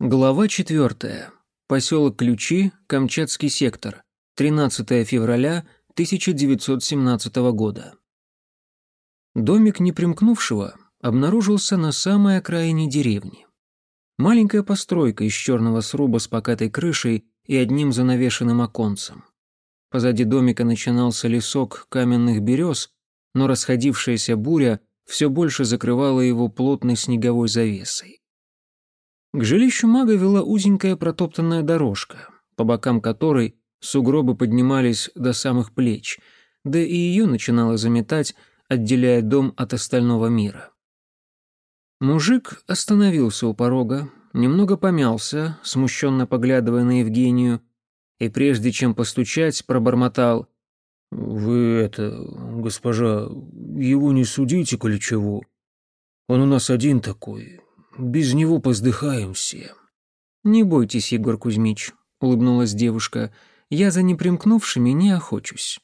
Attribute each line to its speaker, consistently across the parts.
Speaker 1: Глава 4. Поселок Ключи, Камчатский сектор. 13 февраля 1917 года. Домик непримкнувшего обнаружился на самой окраине деревни. Маленькая постройка из черного сруба с покатой крышей и одним занавешенным оконцем. Позади домика начинался лесок каменных берез, но расходившаяся буря все больше закрывала его плотной снеговой завесой. К жилищу мага вела узенькая протоптанная дорожка, по бокам которой сугробы поднимались до самых плеч, да и ее начинало заметать, отделяя дом от остального мира. Мужик остановился у порога, немного помялся, смущенно поглядывая на Евгению, и прежде чем постучать, пробормотал «Вы это, госпожа, его не судите, коли чего. Он у нас один такой, без него поздыхаем все». «Не бойтесь, Егор Кузьмич», — улыбнулась девушка, «я за непримкнувшими не охочусь».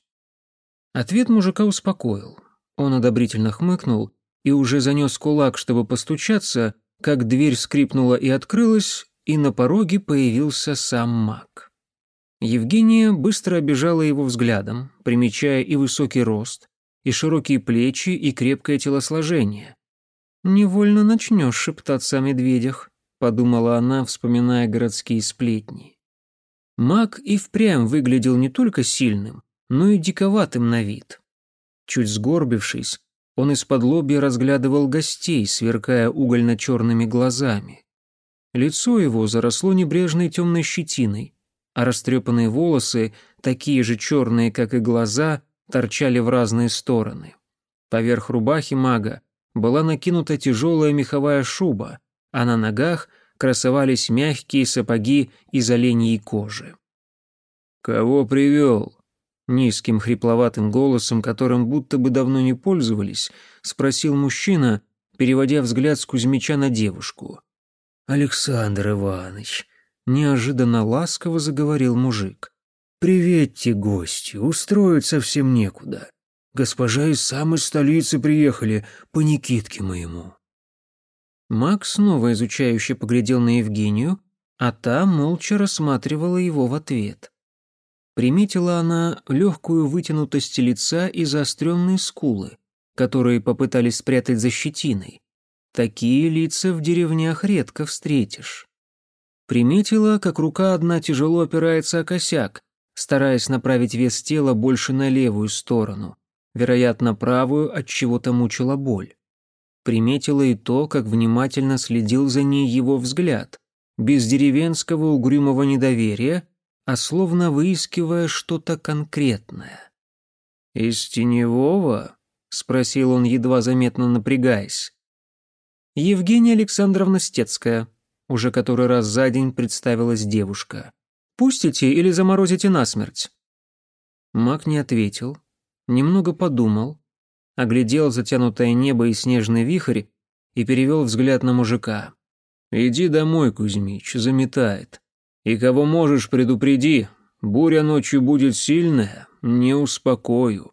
Speaker 1: Ответ мужика успокоил. Он одобрительно хмыкнул и уже занес кулак, чтобы постучаться, как дверь скрипнула и открылась, и на пороге появился сам маг. Евгения быстро обижала его взглядом, примечая и высокий рост, и широкие плечи, и крепкое телосложение. «Невольно начнешь шептаться о медведях», — подумала она, вспоминая городские сплетни. Маг и впрямь выглядел не только сильным, но и диковатым на вид. Чуть сгорбившись, он из-под лобья разглядывал гостей, сверкая угольно-черными глазами. Лицо его заросло небрежной темной щетиной, а растрепанные волосы, такие же черные, как и глаза, торчали в разные стороны. Поверх рубахи мага была накинута тяжелая меховая шуба, а на ногах красовались мягкие сапоги из оленьей кожи.
Speaker 2: «Кого привел?»
Speaker 1: Низким хрипловатым голосом, которым будто бы давно не пользовались, спросил мужчина, переводя взгляд с Кузьмича на девушку.
Speaker 2: «Александр Иванович», —
Speaker 1: неожиданно ласково заговорил мужик.
Speaker 2: «Приветьте, гости, устроить совсем некуда. Госпожа из самой столицы приехали, по Никитке моему».
Speaker 1: Макс снова изучающе поглядел на Евгению, а та молча рассматривала его в ответ. Приметила она легкую вытянутость лица и заостренные скулы, которые попытались спрятать за щетиной. Такие лица в деревнях редко встретишь. Приметила, как рука одна тяжело опирается о косяк, стараясь направить вес тела больше на левую сторону, вероятно, правую от чего-то мучила боль. Приметила и то, как внимательно следил за ней его взгляд, без деревенского угрюмого недоверия, а словно выискивая что-то конкретное.
Speaker 2: «Из теневого?» — спросил он, едва заметно напрягаясь.
Speaker 1: «Евгения Александровна Стецкая», — уже который раз за день представилась девушка. «Пустите или заморозите насмерть?» Мак не ответил, немного подумал, оглядел затянутое небо и снежный вихрь и перевел взгляд на мужика.
Speaker 2: «Иди домой, Кузьмич, заметает. И кого можешь, предупреди. Буря ночью будет сильная, не успокою».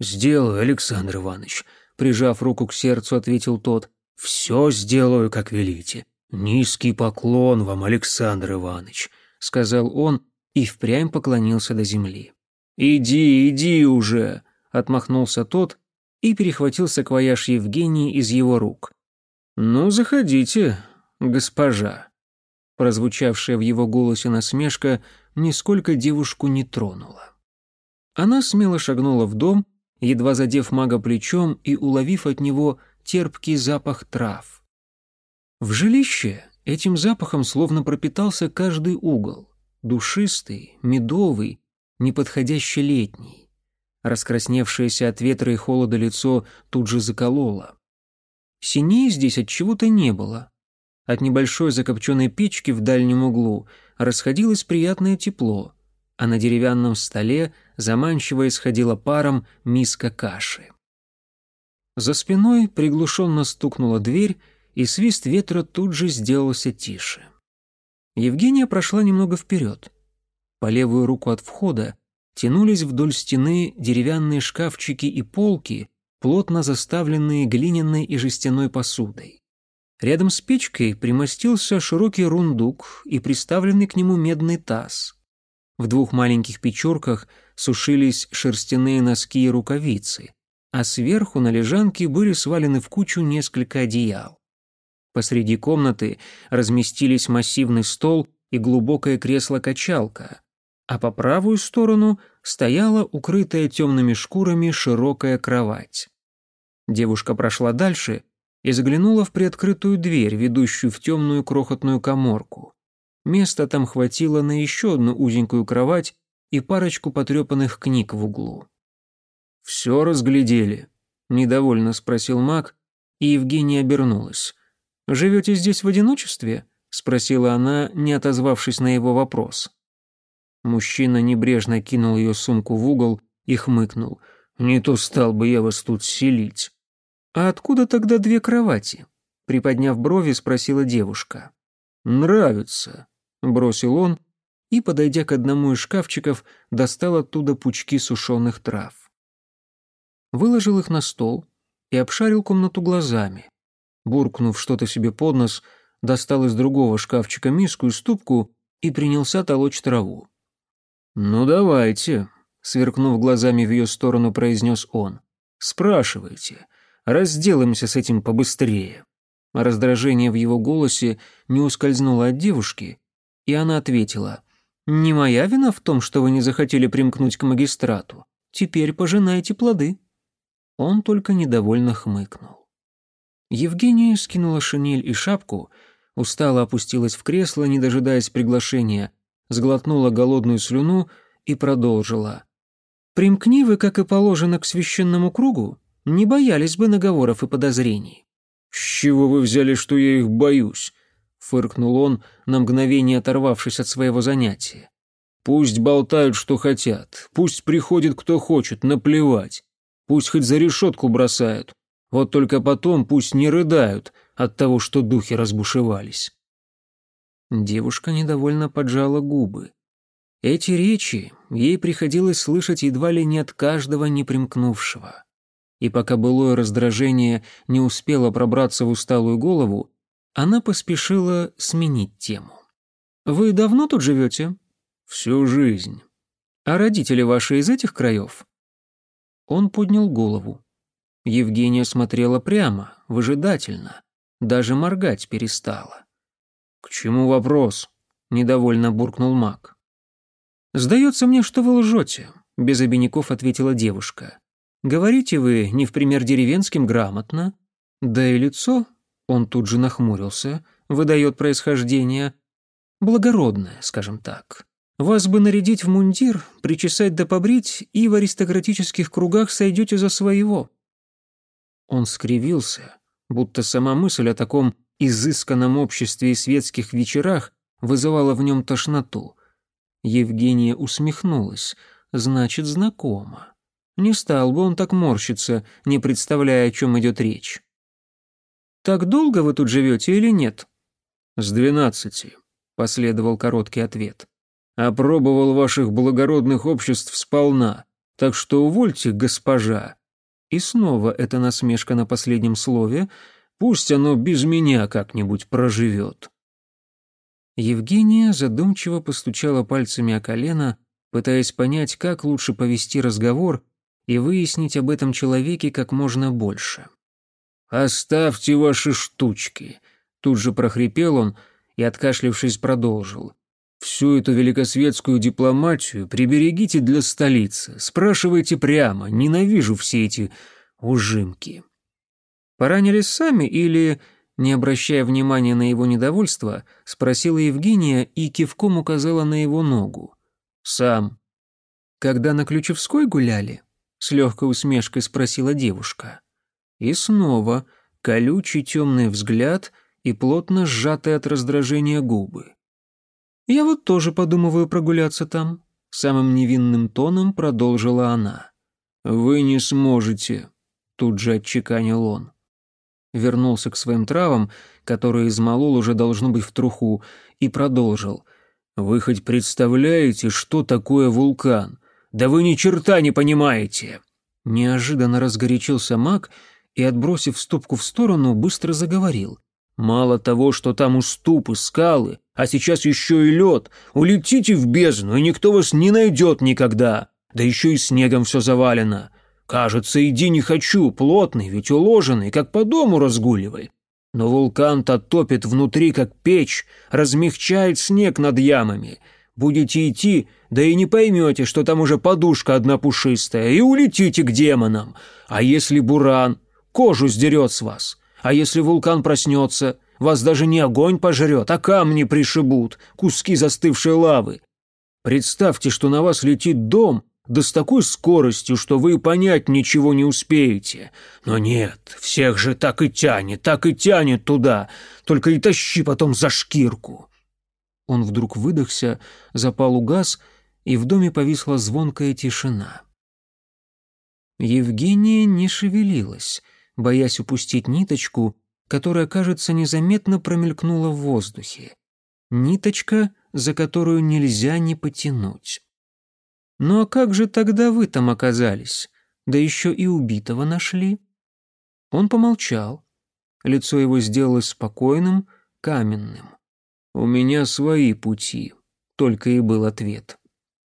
Speaker 1: «Сделаю, Александр Иванович», — прижав руку к сердцу, ответил тот. «Все сделаю, как велите. Низкий поклон вам, Александр Иванович», — сказал он и впрямь поклонился до земли.
Speaker 2: «Иди, иди уже», — отмахнулся тот
Speaker 1: и перехватил саквояж Евгении из его рук.
Speaker 2: «Ну, заходите, госпожа».
Speaker 1: Прозвучавшая в его голосе насмешка нисколько девушку не тронула. Она смело шагнула в дом, едва задев мага плечом и уловив от него терпкий запах трав. В жилище этим запахом словно пропитался каждый угол, душистый, медовый, неподходящий летний. Раскрасневшееся от ветра и холода лицо тут же закололо. Синей здесь от чего-то не было, от небольшой закопченной печки в дальнем углу расходилось приятное тепло, а на деревянном столе заманчиво исходила паром миска каши. За спиной приглушенно стукнула дверь, и свист ветра тут же сделался тише. Евгения прошла немного вперед. По левую руку от входа тянулись вдоль стены деревянные шкафчики и полки, плотно заставленные глиняной и жестяной посудой. Рядом с печкой примостился широкий рундук и приставленный к нему медный таз. В двух маленьких печурках сушились шерстяные носки и рукавицы, а сверху на лежанке были свалены в кучу несколько одеял. Посреди комнаты разместились массивный стол и глубокое кресло-качалка, а по правую сторону стояла укрытая темными шкурами широкая кровать. Девушка прошла дальше и заглянула в приоткрытую дверь, ведущую в темную крохотную коморку. Места там хватило на еще одну узенькую кровать и парочку потрепанных книг в углу.
Speaker 2: «Все разглядели?» — недовольно спросил маг, и Евгения обернулась.
Speaker 1: «Живете здесь в одиночестве?» — спросила она, не отозвавшись на его вопрос.
Speaker 2: Мужчина небрежно кинул ее сумку в угол и хмыкнул. «Не то стал бы я вас тут селить».
Speaker 1: «А откуда тогда две кровати?» Приподняв брови, спросила девушка.
Speaker 2: «Нравится», — бросил он
Speaker 1: и, подойдя к одному из шкафчиков, достал оттуда пучки сушеных трав. Выложил их на стол и обшарил комнату глазами. Буркнув что-то себе под нос, достал из другого шкафчика миску и ступку и принялся толочь траву.
Speaker 2: «Ну давайте», — сверкнув глазами в ее сторону, произнес он. «Спрашивайте. Разделаемся с этим побыстрее».
Speaker 1: Раздражение в его голосе не ускользнуло от девушки, и она ответила. «Не моя вина в том, что вы не захотели примкнуть к магистрату. Теперь пожинайте плоды». Он только недовольно хмыкнул. Евгения скинула шинель и шапку, устало опустилась в кресло, не дожидаясь приглашения, сглотнула голодную слюну и продолжила. «Примкни вы, как и положено, к священному кругу, не боялись бы наговоров и подозрений».
Speaker 2: «С чего вы взяли, что я их боюсь?» — фыркнул он, на мгновение оторвавшись от своего занятия. «Пусть болтают, что хотят, пусть приходит, кто хочет, наплевать. Пусть хоть за решетку бросают. Вот только потом пусть не рыдают от того, что духи разбушевались».
Speaker 1: Девушка недовольно поджала губы. Эти речи ей приходилось слышать едва ли не от каждого непримкнувшего. И пока былое раздражение не успело пробраться в усталую голову, она поспешила сменить тему. «Вы давно тут живете?»
Speaker 2: «Всю жизнь».
Speaker 1: «А родители ваши из этих краев?» Он поднял голову. Евгения смотрела прямо, выжидательно, даже моргать перестала.
Speaker 2: «К чему вопрос?» — недовольно буркнул маг.
Speaker 1: «Сдается мне, что вы лжете», — без обиняков ответила девушка. «Говорите вы не в пример деревенским грамотно, да и лицо, он тут же нахмурился, выдает происхождение, благородное, скажем так. Вас бы нарядить в мундир, причесать да побрить, и в аристократических кругах сойдете за своего». Он скривился, будто сама мысль о таком изысканном обществе и светских вечерах вызывала в нем тошноту. Евгения усмехнулась. Значит, знакомо. Не стал бы он так морщиться, не представляя, о чем идет речь. «Так долго вы тут живете или нет?»
Speaker 2: «С двенадцати», — последовал короткий ответ. «Опробовал ваших благородных обществ сполна, так что увольте, госпожа».
Speaker 1: И снова эта насмешка на последнем слове —
Speaker 2: Пусть оно без меня как-нибудь проживет».
Speaker 1: Евгения задумчиво постучала пальцами о колено, пытаясь понять, как лучше повести разговор и выяснить об этом человеке как можно больше.
Speaker 2: «Оставьте ваши штучки», — тут же прохрипел он и, откашлившись, продолжил. «Всю эту великосветскую дипломатию приберегите для столицы, спрашивайте прямо, ненавижу все эти ужимки».
Speaker 1: Поранились сами или, не обращая внимания на его недовольство, спросила Евгения и кивком указала на его ногу.
Speaker 2: «Сам».
Speaker 1: «Когда на Ключевской гуляли?» — с легкой усмешкой спросила девушка. И снова колючий темный взгляд и плотно сжатые от раздражения губы. «Я вот тоже подумываю прогуляться там», — самым невинным тоном продолжила она.
Speaker 2: «Вы не сможете», — тут же отчеканил он
Speaker 1: вернулся к своим травам, которые измолол уже должно быть в труху, и продолжил.
Speaker 2: «Вы хоть представляете, что такое вулкан? Да вы ни черта не понимаете!»
Speaker 1: Неожиданно разгорячился маг и, отбросив ступку в сторону, быстро заговорил.
Speaker 2: Мало того, что там уступы, скалы, а сейчас еще и лед. Улетите в бездну, и никто вас не найдет никогда. Да еще и снегом все завалено. Кажется, иди не хочу, плотный, ведь уложенный, как по дому разгуливай. Но вулкан-то топит внутри, как печь, размягчает снег над ямами. Будете идти, да и не поймете, что там уже подушка одна пушистая, и улетите к демонам. А если буран, кожу сдерет с вас. А если вулкан проснется, вас даже не огонь пожрет, а камни пришибут, куски застывшей лавы. Представьте, что на вас летит дом, да с такой скоростью, что вы понять ничего не успеете. Но нет, всех же так и тянет, так и тянет туда, только и тащи потом за шкирку».
Speaker 1: Он вдруг выдохся, запал угас, и в доме повисла звонкая тишина. Евгения не шевелилась, боясь упустить ниточку, которая, кажется, незаметно промелькнула в воздухе. Ниточка, за которую нельзя не потянуть. «Ну а как же тогда вы там оказались? Да еще и убитого нашли?» Он помолчал. Лицо его сделалось спокойным, каменным.
Speaker 2: «У меня свои пути», — только и был ответ.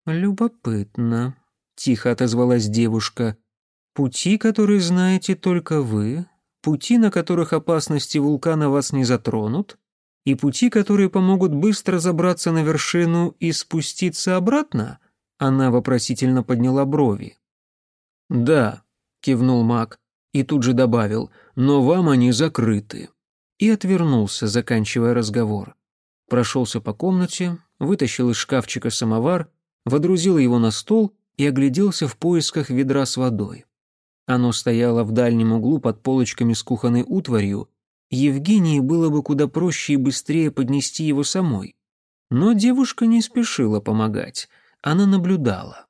Speaker 1: «Любопытно», — тихо отозвалась девушка. «Пути, которые знаете только вы, пути, на которых опасности вулкана вас не затронут, и пути, которые помогут быстро забраться на вершину и спуститься обратно?» Она вопросительно подняла брови.
Speaker 2: «Да», — кивнул маг и тут же добавил, «но вам они закрыты».
Speaker 1: И отвернулся, заканчивая разговор. Прошелся по комнате, вытащил из шкафчика самовар, водрузил его на стол и огляделся в поисках ведра с водой. Оно стояло в дальнем углу под полочками с кухонной утварью, Евгении было бы куда проще и быстрее поднести его самой. Но девушка не спешила помогать. Она наблюдала.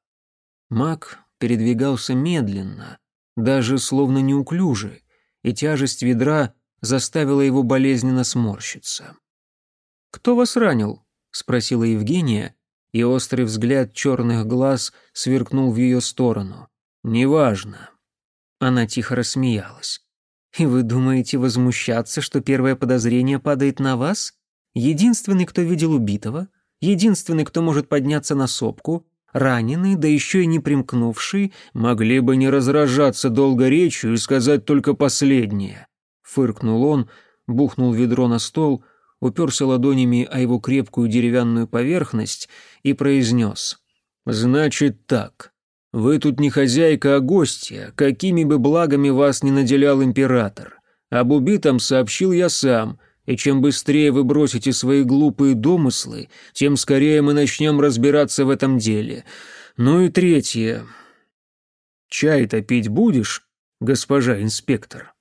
Speaker 1: Маг передвигался медленно, даже словно неуклюже, и тяжесть ведра заставила его болезненно сморщиться. «Кто вас ранил?» — спросила Евгения, и острый взгляд черных глаз сверкнул в ее сторону. «Неважно». Она тихо рассмеялась. «И вы думаете возмущаться, что первое подозрение падает на вас? Единственный, кто видел убитого, единственный, кто может подняться на сопку, раненый, да еще и не примкнувший,
Speaker 2: могли бы не разражаться долго речью и сказать только последнее.
Speaker 1: Фыркнул он, бухнул ведро на стол, уперся ладонями о его крепкую деревянную поверхность и произнес.
Speaker 2: «Значит так. Вы тут не хозяйка, а гостья, какими бы благами вас не наделял император. Об убитом сообщил я сам, и чем быстрее вы бросите свои глупые домыслы, тем скорее мы начнем разбираться в этом деле. Ну и третье. Чай-то пить будешь, госпожа инспектор?»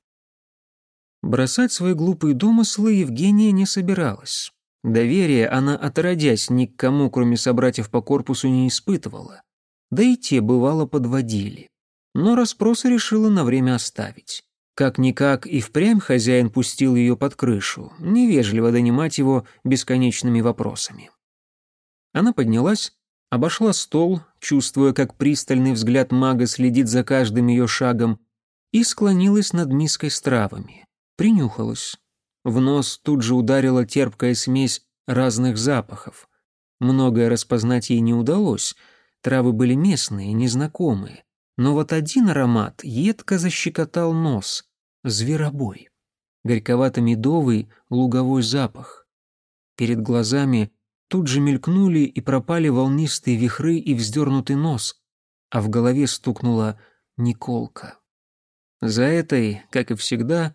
Speaker 1: Бросать свои глупые домыслы Евгения не собиралась. Доверия она, отродясь, ни к кому, кроме собратьев по корпусу, не испытывала. Да и те, бывало, подводили. Но расспросы решила на время оставить. Как-никак и впрямь хозяин пустил ее под крышу, невежливо донимать его бесконечными вопросами. Она поднялась, обошла стол, чувствуя, как пристальный взгляд мага следит за каждым ее шагом, и склонилась над миской с травами. Принюхалась. В нос тут же ударила терпкая смесь разных запахов. Многое распознать ей не удалось. Травы были местные, незнакомые. Но вот один аромат едко защекотал нос зверобой. Горьковато-медовый луговой запах. Перед глазами тут же мелькнули и пропали волнистые вихры и вздернутый нос, а в голове стукнула Николка. За этой, как и всегда,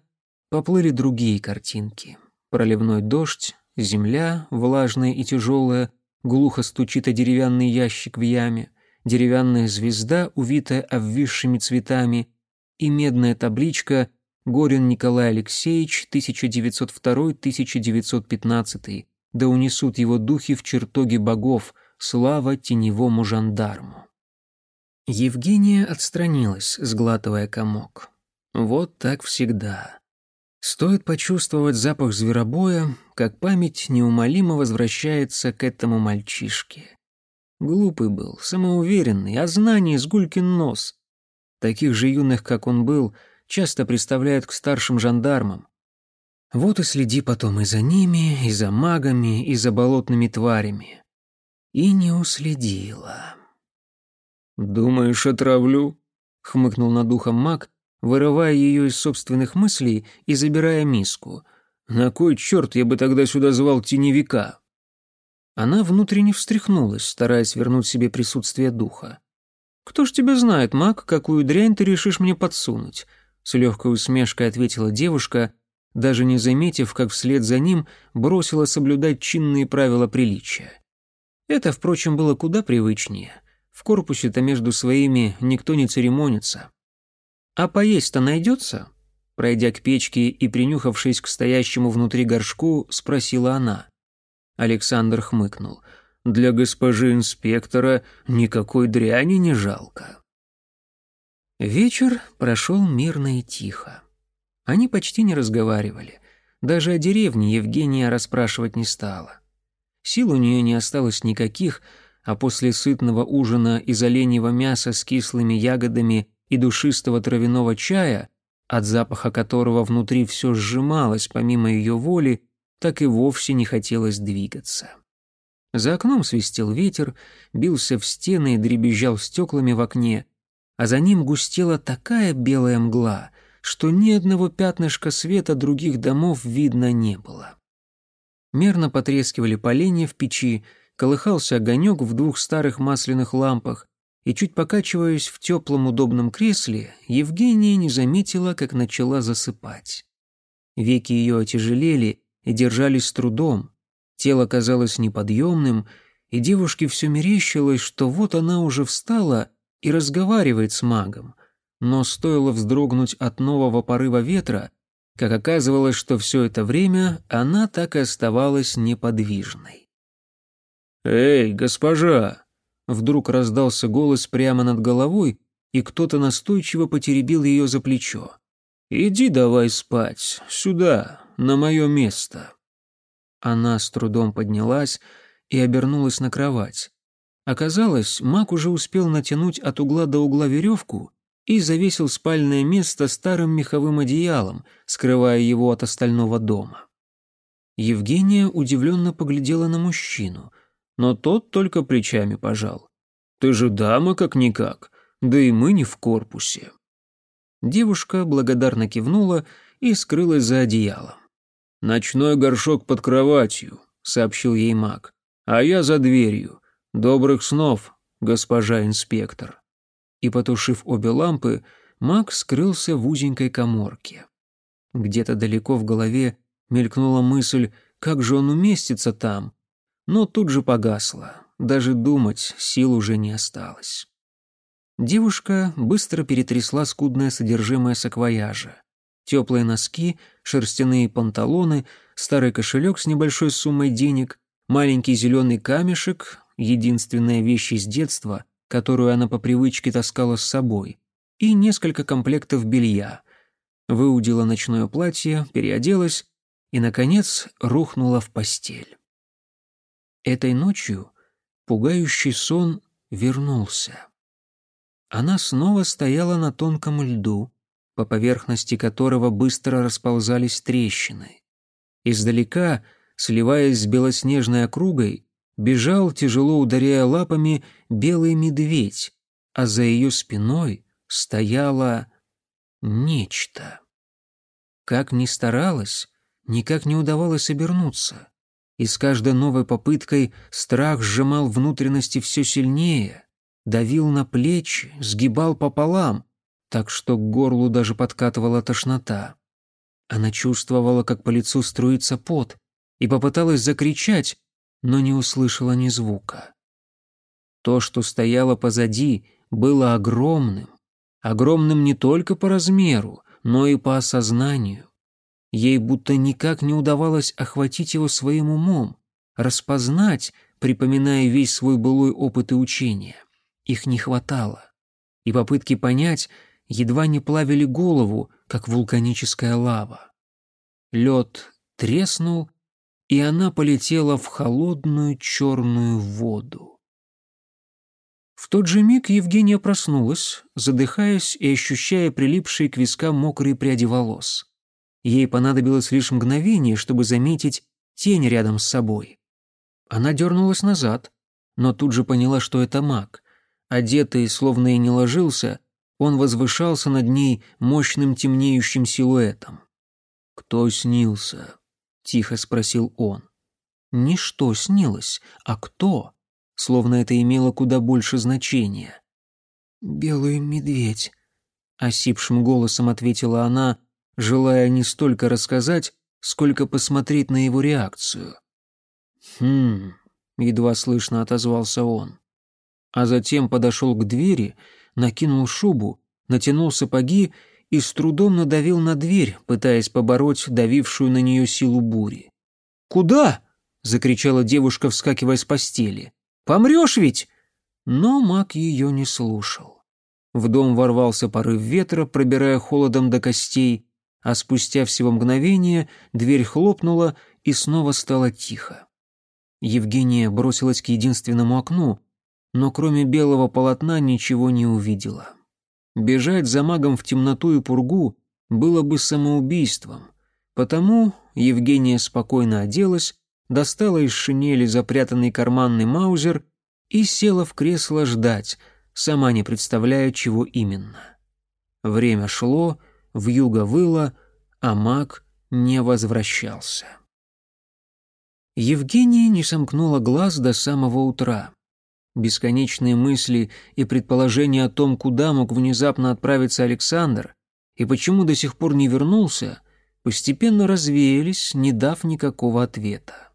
Speaker 1: поплыли другие картинки. Проливной дождь, земля, влажная и тяжелая, глухо стучит о деревянный ящик в яме, деревянная звезда, увитая обвисшими цветами, и медная табличка Горин Николай Алексеевич, 1902-1915, да унесут его духи в чертоги богов, слава теневому жандарму. Евгения отстранилась, сглатывая комок. Вот так всегда. Стоит почувствовать запах зверобоя, как память неумолимо возвращается к этому мальчишке. Глупый был, самоуверенный, а знание с гулькин нос. Таких же юных, как он был, часто представляют к старшим жандармам. Вот и следи потом и за ними, и за магами, и за болотными тварями. И не уследила.
Speaker 2: «Думаешь, отравлю?» — хмыкнул над ухом маг, вырывая ее из собственных мыслей и забирая миску. «На кой черт я бы тогда сюда звал теневика?»
Speaker 1: Она внутренне встряхнулась, стараясь вернуть себе присутствие духа. «Кто ж тебя знает, маг, какую дрянь ты решишь мне подсунуть?» С легкой усмешкой ответила девушка, даже не заметив, как вслед за ним бросила соблюдать чинные правила приличия. Это, впрочем, было куда привычнее. В корпусе-то между своими никто не церемонится. «А поесть-то найдется?» Пройдя к печке и принюхавшись к стоящему внутри горшку, спросила она. Александр хмыкнул. «Для госпожи инспектора никакой дряни не жалко». Вечер прошел мирно и тихо. Они почти не разговаривали. Даже о деревне Евгения расспрашивать не стала. Сил у нее не осталось никаких, а после сытного ужина из оленьего мяса с кислыми ягодами и душистого травяного чая, от запаха которого внутри все сжималось помимо ее воли, так и вовсе не хотелось двигаться. За окном свистел ветер, бился в стены и дребезжал стеклами в окне, а за ним густела такая белая мгла, что ни одного пятнышка света других домов видно не было. Мерно потрескивали поленья в печи, колыхался огонек в двух старых масляных лампах, и, чуть покачиваясь в теплом удобном кресле, Евгения не заметила, как начала засыпать. Веки ее отяжелели и держались с трудом, тело казалось неподъемным, и девушке все мерещилось, что вот она уже встала и разговаривает с магом, но стоило вздрогнуть от нового порыва ветра, как оказывалось, что все это время она так и оставалась неподвижной.
Speaker 2: «Эй, госпожа!»
Speaker 1: Вдруг раздался голос прямо над головой, и кто-то настойчиво потеребил ее за плечо. «Иди давай спать, сюда, на мое место». Она с трудом поднялась и обернулась на кровать. Оказалось, маг уже успел натянуть от угла до угла веревку и завесил спальное место старым меховым одеялом, скрывая его от остального дома. Евгения удивленно поглядела на мужчину, но тот только плечами пожал. «Ты же дама как-никак, да и мы не в корпусе». Девушка благодарно кивнула и скрылась за одеялом. «Ночной горшок под кроватью», — сообщил ей маг, — «а я за дверью. Добрых снов, госпожа инспектор». И, потушив обе лампы, маг скрылся в узенькой коморке. Где-то далеко в голове мелькнула мысль, как же он уместится там, но тут же погасла, даже думать сил уже не осталось. Девушка быстро перетрясла скудное содержимое саквояжа. Теплые носки, шерстяные панталоны, старый кошелек с небольшой суммой денег, маленький зеленый камешек, единственная вещь из детства, которую она по привычке таскала с собой, и несколько комплектов белья. Выудила ночное платье, переоделась и, наконец, рухнула в постель. Этой ночью пугающий сон вернулся. Она снова стояла на тонком льду, по поверхности которого быстро расползались трещины. Издалека, сливаясь с белоснежной округой, бежал, тяжело ударяя лапами, белый медведь, а за ее спиной стояло нечто. Как ни старалась, никак не удавалось обернуться, и с каждой новой попыткой страх сжимал внутренности все сильнее, давил на плечи, сгибал пополам, так что к горлу даже подкатывала тошнота. Она чувствовала, как по лицу струится пот, и попыталась закричать, но не услышала ни звука. То, что стояло позади, было огромным. Огромным не только по размеру, но и по осознанию. Ей будто никак не удавалось охватить его своим умом, распознать, припоминая весь свой былой опыт и учения. Их не хватало. И попытки понять едва не плавили голову, как вулканическая лава. Лед треснул, и она полетела в холодную черную воду. В тот же миг Евгения проснулась, задыхаясь и ощущая прилипшие к вискам мокрые пряди волос. Ей понадобилось лишь мгновение, чтобы заметить тень рядом с собой. Она дернулась назад, но тут же поняла, что это маг. Одетый, словно и не ложился, он возвышался над ней мощным темнеющим силуэтом. «Кто снился?» — тихо спросил он. «Не что снилось, а кто?» Словно это имело куда больше значения. «Белый медведь», — осипшим голосом ответила она, желая не столько рассказать, сколько посмотреть на его реакцию. «Хм...» — едва слышно отозвался он. А затем подошел к двери, накинул шубу, натянул сапоги и с трудом надавил на дверь, пытаясь побороть давившую на нее силу бури. «Куда?» — закричала девушка, вскакивая с постели. «Помрешь ведь?» Но маг ее не слушал. В дом ворвался порыв ветра, пробирая холодом до костей, а спустя всего мгновение дверь хлопнула и снова стало тихо. Евгения бросилась к единственному окну, но кроме белого полотна ничего не увидела. Бежать за магом в темноту и пургу было бы самоубийством, потому Евгения спокойно оделась, достала из шинели запрятанный карманный маузер и села в кресло ждать, сама не представляя, чего именно. Время шло, вьюга выла, а маг не возвращался. Евгения не сомкнула глаз до самого утра. Бесконечные мысли и предположения о том, куда мог внезапно отправиться Александр и почему до сих пор не вернулся, постепенно развеялись, не дав никакого ответа.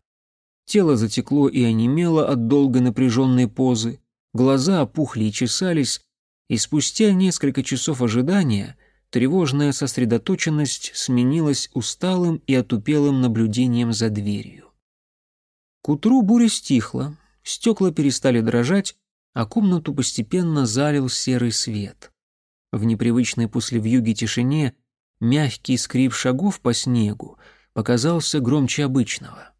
Speaker 1: Тело затекло и онемело от долгой напряженной позы, глаза опухли и чесались, и спустя несколько часов ожидания тревожная сосредоточенность сменилась усталым и отупелым наблюдением за дверью. К утру буря стихла, стекла перестали дрожать, а комнату постепенно залил серый свет. В непривычной после вьюги тишине мягкий скрип шагов по снегу показался громче обычного.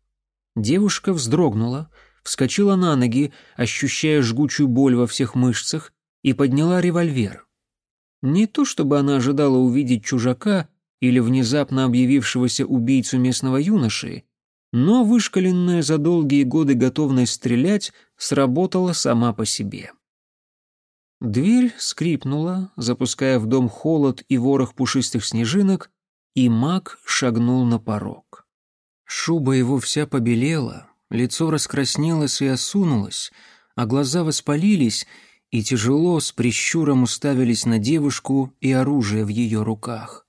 Speaker 1: Девушка вздрогнула, вскочила на ноги, ощущая жгучую боль во всех мышцах, и подняла револьвер. Не то чтобы она ожидала увидеть чужака или внезапно объявившегося убийцу местного юноши, но вышкаленная за долгие годы готовность стрелять сработала сама по себе. Дверь скрипнула, запуская в дом холод и ворох пушистых снежинок, и маг шагнул на порог. Шуба его вся побелела, лицо раскраснелось и осунулось, а глаза воспалились и тяжело с прищуром уставились на девушку и оружие в ее руках.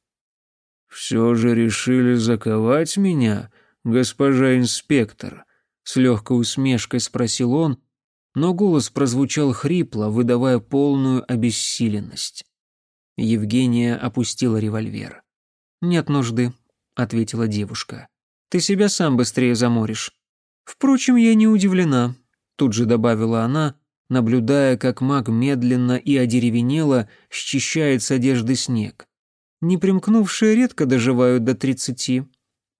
Speaker 2: «Все же решили заковать меня?» Госпожа инспектор?» — с легкой усмешкой спросил он, но голос прозвучал хрипло, выдавая полную обессиленность.
Speaker 1: Евгения опустила револьвер. «Нет нужды», — ответила девушка. «Ты себя сам быстрее заморишь». «Впрочем, я не удивлена», — тут же добавила она, наблюдая, как маг медленно и одеревенело счищает с одежды снег. «Не примкнувшие редко доживают до тридцати».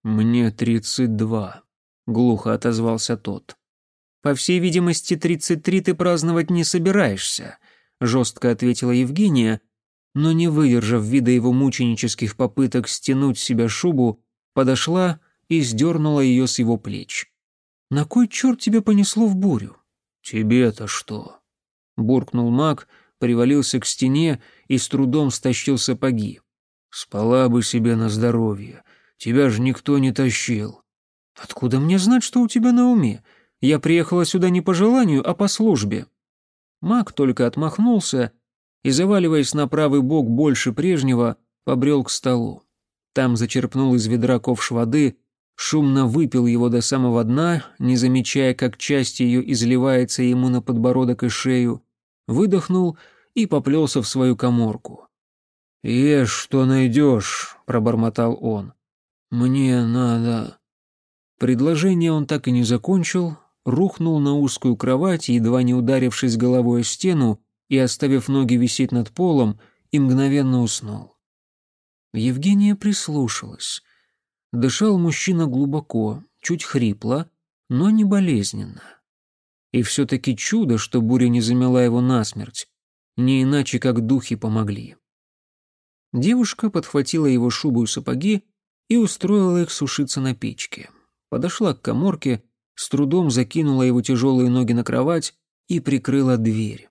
Speaker 2: «Мне тридцать два», — глухо отозвался тот.
Speaker 1: «По всей видимости, тридцать три ты праздновать не собираешься», — жестко ответила Евгения, но, не выдержав вида его мученических попыток стянуть себя шубу, подошла и сдернула ее с его плеч. «На кой черт тебя понесло в бурю?»
Speaker 2: «Тебе-то что?» Буркнул маг, привалился к стене и с трудом стащил сапоги. «Спала бы себе на здоровье. Тебя же никто не тащил».
Speaker 1: «Откуда мне знать, что у тебя на уме? Я приехала сюда не по желанию, а по службе». Маг только отмахнулся и, заваливаясь на правый бок больше прежнего, побрел к столу. Там зачерпнул из ведра ковш воды, шумно выпил его до самого дна, не замечая, как часть ее изливается ему на подбородок и шею, выдохнул и поплелся в свою коморку.
Speaker 2: «Ешь, что найдешь», — пробормотал он. «Мне надо...»
Speaker 1: Предложение он так и не закончил, рухнул на узкую кровать, едва не ударившись головой о стену и оставив ноги висеть над полом, и мгновенно уснул. Евгения прислушалась. Дышал мужчина глубоко, чуть хрипло, но не болезненно. И все-таки чудо, что буря не замела его насмерть, не иначе, как духи помогли. Девушка подхватила его шубу и сапоги и устроила их сушиться на печке. Подошла к коморке, с трудом закинула его тяжелые ноги на кровать и прикрыла дверь.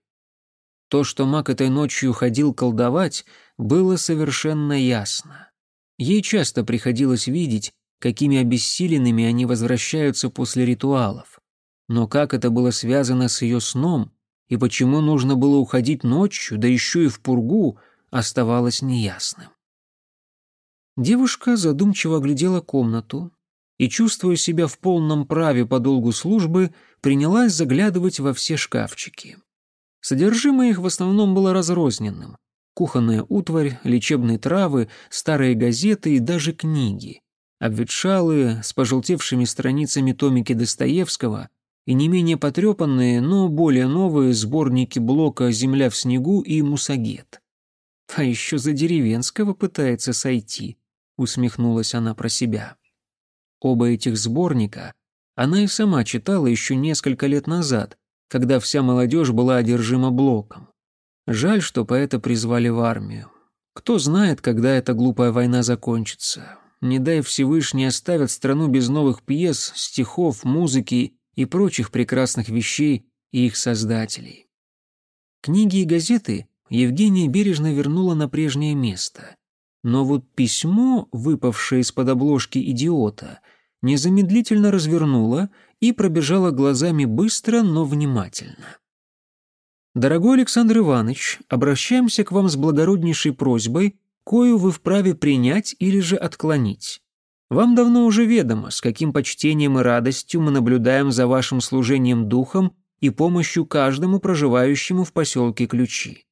Speaker 1: То, что маг этой ночью ходил колдовать, было совершенно ясно. Ей часто приходилось видеть, какими обессиленными они возвращаются после ритуалов. Но как это было связано с ее сном, и почему нужно было уходить ночью, да еще и в пургу, оставалось неясным. Девушка задумчиво оглядела комнату и, чувствуя себя в полном праве по долгу службы, принялась заглядывать во все шкафчики. Содержимое их в основном было разрозненным. Кухонная утварь, лечебные травы, старые газеты и даже книги. Обветшалые, с пожелтевшими страницами томики Достоевского и не менее потрепанные, но более новые сборники блока «Земля в снегу» и «Мусагет». А еще за деревенского пытается сойти усмехнулась она про себя. Оба этих сборника она и сама читала еще несколько лет назад, когда вся молодежь была одержима блоком. Жаль, что поэта призвали в армию. Кто знает, когда эта глупая война закончится. Не дай Всевышний оставят страну без новых пьес, стихов, музыки и прочих прекрасных вещей и их создателей. Книги и газеты Евгения бережно вернула на прежнее место. Но вот письмо, выпавшее из-под обложки идиота, незамедлительно развернула и пробежала глазами быстро, но внимательно. «Дорогой Александр Иванович, обращаемся к вам с благороднейшей просьбой, кою вы вправе принять или же отклонить. Вам давно уже ведомо, с каким почтением и радостью мы наблюдаем за вашим служением духом и помощью каждому проживающему в поселке Ключи.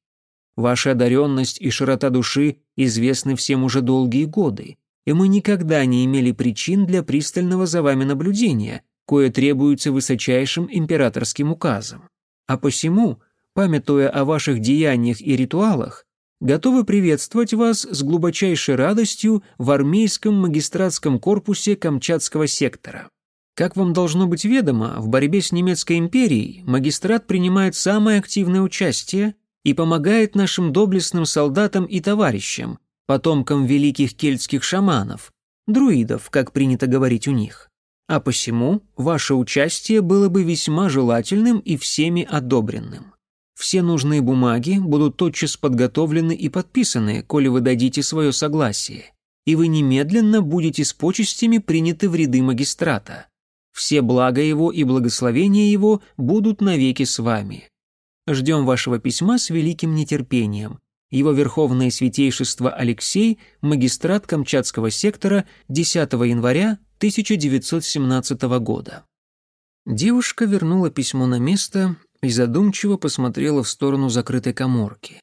Speaker 1: Ваша одаренность и широта души известны всем уже долгие годы, и мы никогда не имели причин для пристального за вами наблюдения, кое требуется высочайшим императорским указом. А посему, памятуя о ваших деяниях и ритуалах, готовы приветствовать вас с глубочайшей радостью в армейском магистратском корпусе Камчатского сектора. Как вам должно быть ведомо, в борьбе с немецкой империей магистрат принимает самое активное участие и помогает нашим доблестным солдатам и товарищам, потомкам великих кельтских шаманов, друидов, как принято говорить у них. А посему ваше участие было бы весьма желательным и всеми одобренным. Все нужные бумаги будут тотчас подготовлены и подписаны, коли вы дадите свое согласие, и вы немедленно будете с почестями приняты в ряды магистрата. Все блага его и благословения его будут навеки с вами. Ждем вашего письма с великим нетерпением. Его Верховное Святейшество Алексей, магистрат Камчатского сектора, 10 января 1917 года. Девушка вернула письмо на место и задумчиво посмотрела в сторону закрытой коморки.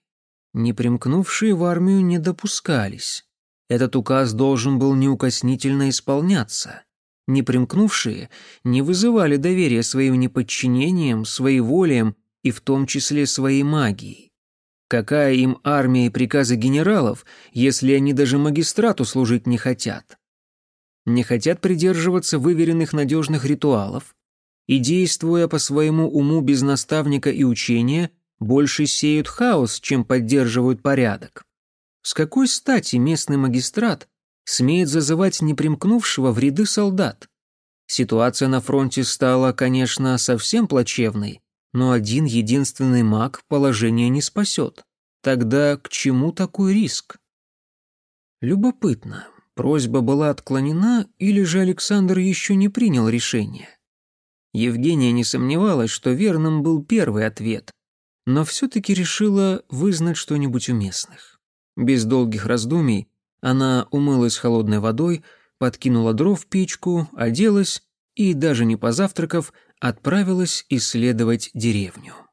Speaker 1: Непримкнувшие в армию не допускались. Этот указ должен был неукоснительно исполняться. Непримкнувшие не вызывали доверия своим неподчинением, своеволием и в том числе своей магией. Какая им армия и приказы генералов, если они даже магистрату служить не хотят? Не хотят придерживаться выверенных надежных ритуалов и, действуя по своему уму без наставника и учения, больше сеют хаос, чем поддерживают порядок. С какой стати местный магистрат смеет зазывать непримкнувшего в ряды солдат? Ситуация на фронте стала, конечно, совсем плачевной, но один единственный маг положение не спасет. Тогда к чему такой риск? Любопытно, просьба была отклонена или же Александр еще не принял решение? Евгения не сомневалась, что верным был первый ответ, но все-таки решила вызнать что-нибудь у местных. Без долгих раздумий она умылась холодной водой, подкинула дров в печку, оделась и, даже не позавтракав, отправилась исследовать деревню.